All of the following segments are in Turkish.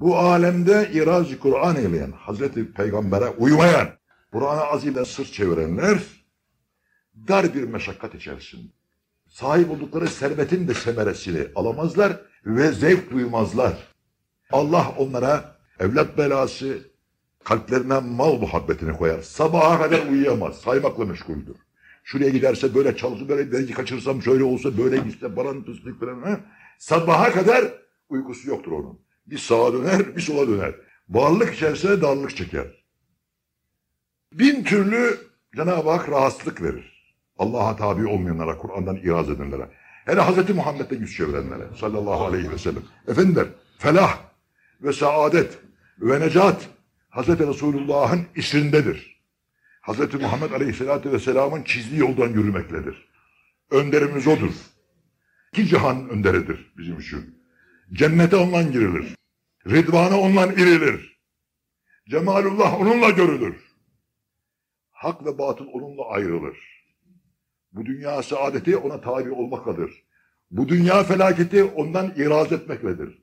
Bu alemde iraz Kur'an eyleyen, Hazreti Peygamber'e uymayan, Kur'an-ı Azim'den sırt çevirenler dar bir meşakkat içerisinde. Sahip oldukları servetin de semeresini alamazlar ve zevk duymazlar. Allah onlara evlat belası, kalplerine mal muhabbetini koyar. Sabaha kadar uyuyamaz, saymakla meşguldür. Şuraya giderse böyle çalışır, böyle belki kaçırsam şöyle olsa, böyle gitse, baran tıslık falan. ha? Sabaha kadar uykusu yoktur onun. Bir sağa döner, bir sola döner. Varlık içerisinde darlık çeker. Bin türlü Cenab-ı Hak rahatsızlık verir. Allah'a tabi olmayanlara, Kur'an'dan iraz edenlere. Hele Hz. Muhammed'den yüz çevirenlere sallallahu aleyhi ve sellem. Efendiler, felah ve saadet ve necat Hz. Resulullah'ın isrindedir. Hz. Muhammed aleyhissalatü vesselamın çizdiği yoldan yürümektedir. Önderimiz odur. İki cihan önderidir bizim için. Cennete ondan girilir. Ridvana ondan irilir. Cemalullah onunla görülür. Hak ve batıl onunla ayrılır. Bu dünya saadeti ona tabi olmaktadır. Bu dünya felaketi ondan iraz etmektedir.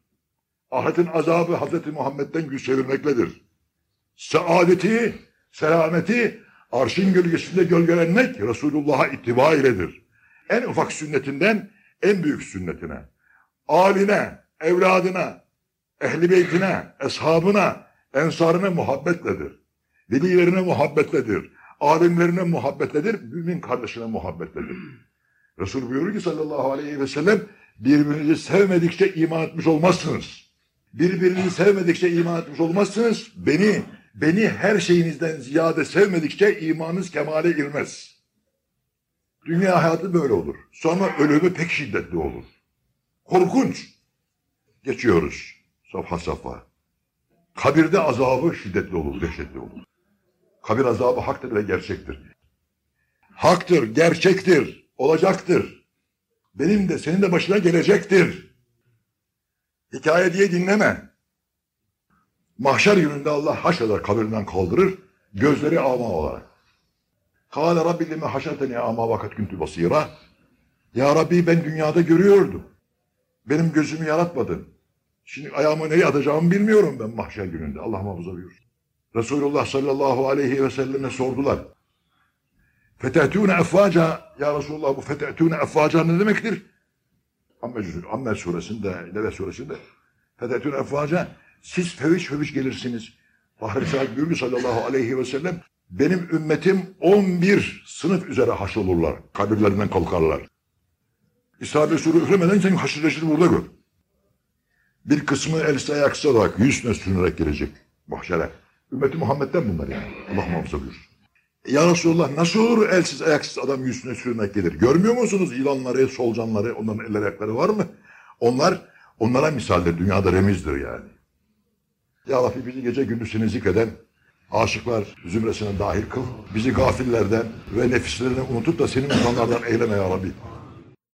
Ahiretin azabı Hazreti Muhammed'den yüz çevirmektedir. Saadeti, selameti arşın gölgesinde gölgelenmek Resulullah'a ittiba iledir. En ufak sünnetinden en büyük sünnetine, aline, evladına, ehli beytine, eshabına, ensarına muhabbetledir. Velilerine muhabbetledir. Alimlerine muhabbetledir. Mümin kardeşine muhabbetledir. Resul buyuruyor ki sallallahu aleyhi ve sellem birbirinizi sevmedikçe iman etmiş olmazsınız. Birbirinizi sevmedikçe iman etmiş olmazsınız. Beni, beni her şeyinizden ziyade sevmedikçe imanınız kemale girmez. Dünya hayatı böyle olur. Sonra ölümü pek şiddetli olur. Korkunç. Geçiyoruz. Safha safha. Kabirde azabı şiddetli olur, dehşetli olur. Kabir azabı haktır ve gerçektir. Haktır, gerçektir, olacaktır. Benim de senin de başına gelecektir. Hikaye diye dinleme. Mahşer gününde Allah haşeder kabirinden kaldırır, gözleri ama olarak. Kâle Rabbi lime haşerteni ama vakat küntü basira. Ya Rabbi ben dünyada görüyordum. Benim gözümü yaratmadın. Şimdi ayağımı neye atacağımı bilmiyorum ben mahşer gününde. Allah muhafaza buyursun. Resulullah sallallahu aleyhi ve selleme sordular. Fetetûne efvaca ya Resulullah bu fetetûne efvaca ne demektir? Amme, Amme suresinde, Leve suresinde fetetûne efvaca siz feviş feviş gelirsiniz. Fahri Saad buyurdu sallallahu aleyhi ve sellem benim ümmetim 11 sınıf üzere haşrolurlar. Kabirlerinden kalkarlar. İsrail Resulü üflemeden sen neşri burada gör. Bir kısmı elsi ayaksız olarak yüzüne sürünerek gelecek mahşere. Ümmeti Muhammed'den bunlar yani. Allah muhafaza buyursun. Ya Resulullah nasıl olur elsiz ayaksız adam yüzüne sürünerek gelir? Görmüyor musunuz ilanları, solcanları, onların eller ayakları var mı? Onlar, onlara misaldir. Dünyada remizdir yani. Ya Rabbi bizi gece gündüz seni zikreden aşıklar zümresine dahil kıl. Bizi gafillerden ve nefislerini unutup da senin insanlardan eyleme ya Rabbi.